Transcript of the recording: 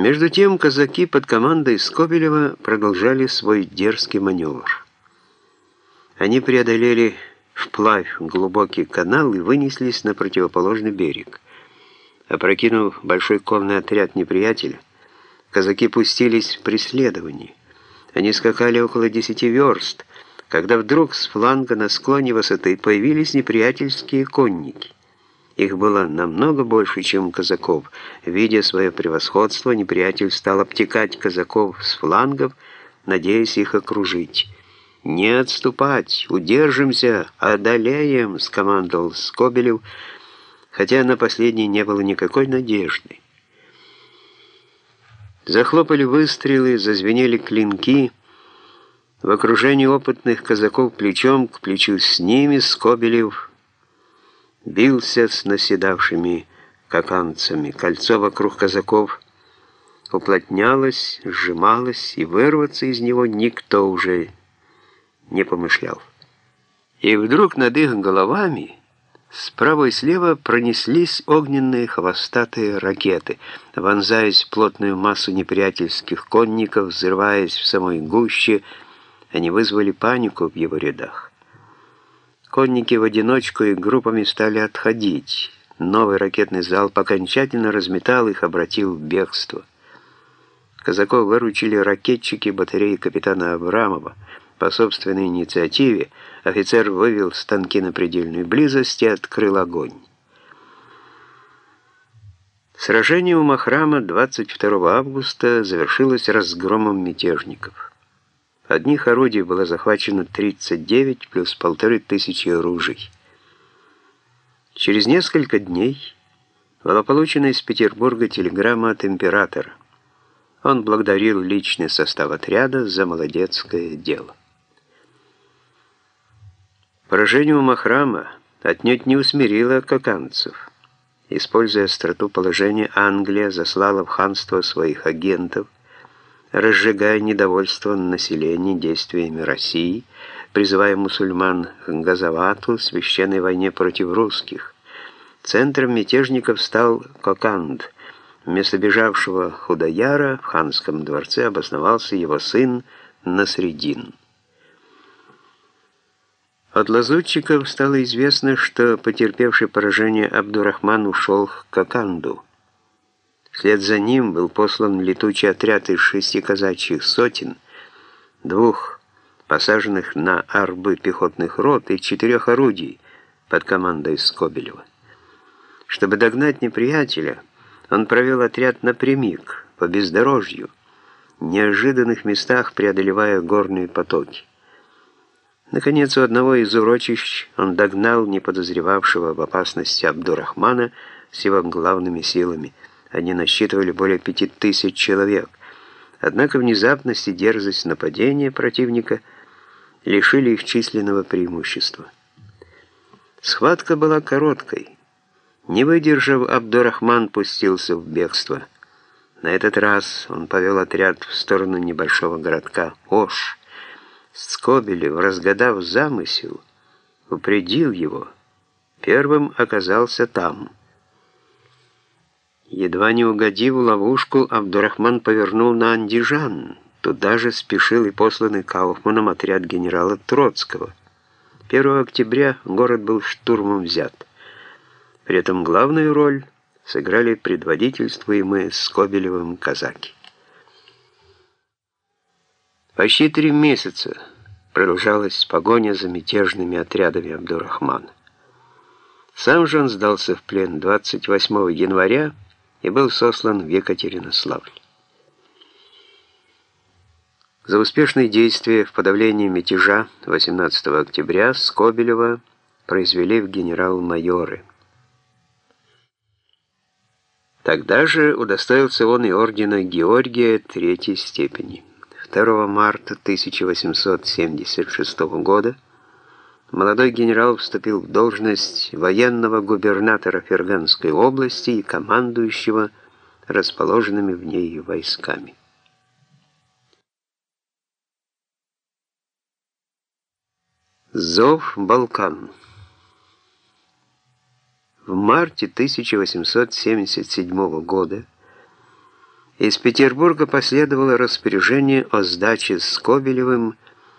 Между тем казаки под командой Скобелева продолжали свой дерзкий маневр. Они преодолели вплавь глубокий канал и вынеслись на противоположный берег. Опрокинув большой конный отряд неприятеля, казаки пустились в преследование. Они скакали около десяти верст, когда вдруг с фланга на склоне высоты появились неприятельские конники. Их было намного больше, чем казаков. Видя свое превосходство, неприятель стал обтекать казаков с флангов, надеясь их окружить. «Не отступать! Удержимся! Одолеем!» — скомандовал Скобелев, хотя на последней не было никакой надежды. Захлопали выстрелы, зазвенели клинки. В окружении опытных казаков плечом к плечу с ними Скобелев бился с наседавшими каканцами. Кольцо вокруг казаков уплотнялось, сжималось, и вырваться из него никто уже не помышлял. И вдруг над их головами справа и слева пронеслись огненные хвостатые ракеты, вонзаясь в плотную массу неприятельских конников, взрываясь в самой гуще, они вызвали панику в его рядах. Конники в одиночку и группами стали отходить. Новый ракетный залп окончательно разметал их, обратил в бегство. Казаков выручили ракетчики батареи капитана Абрамова. По собственной инициативе офицер вывел станки на предельную близость и открыл огонь. Сражение у Махрама 22 августа завершилось разгромом мятежников. Одних орудий было захвачено 39 плюс полторы тысячи оружий. Через несколько дней была получена из Петербурга телеграмма от императора. Он благодарил личный состав отряда за молодецкое дело. Поражение у Махрама отнюдь не усмирило коканцев. Используя остроту положения, Англия заслала в ханство своих агентов – разжигая недовольство населения действиями России, призывая мусульман к Газавату, священной войне против русских. Центром мятежников стал Коканд. Вместо бежавшего Худаяра в ханском дворце обосновался его сын Насредин. От лазутчиков стало известно, что потерпевший поражение Абдурахман ушел к Коканду. Вслед за ним был послан летучий отряд из шести казачьих сотен, двух посаженных на арбы пехотных рот и четырех орудий под командой Скобелева. Чтобы догнать неприятеля, он провел отряд напрямик, по бездорожью, в неожиданных местах преодолевая горные потоки. Наконец, у одного из урочищ он догнал неподозревавшего в опасности Абдурахмана с его главными силами – они насчитывали более пяти тысяч человек. Однако внезапность и дерзость нападения противника лишили их численного преимущества. Схватка была короткой. Не выдержав, Абдурахман пустился в бегство. На этот раз он повел отряд в сторону небольшого городка Ош. Скобелев, разгадав замысел, упредил его. Первым оказался там – Едва не угодив в ловушку, Абдурахман повернул на Андижан. Туда же спешил и посланный Кауфманом отряд генерала Троцкого. 1 октября город был штурмом взят. При этом главную роль сыграли предводительствуемые Скобелевым казаки. Почти три месяца продолжалась погоня за мятежными отрядами Абдурахмана. Сам же он сдался в плен 28 января и был сослан в Екатеринославль. За успешные действия в подавлении мятежа 18 октября Скобелева произвели в генерал-майоры. Тогда же удостоился он и ордена Георгия третьей степени. 2 марта 1876 года молодой генерал вступил в должность военного губернатора Ферганской области и командующего расположенными в ней войсками. Зов Балкан В марте 1877 года Из Петербурга последовало распоряжение о сдаче Скобелевым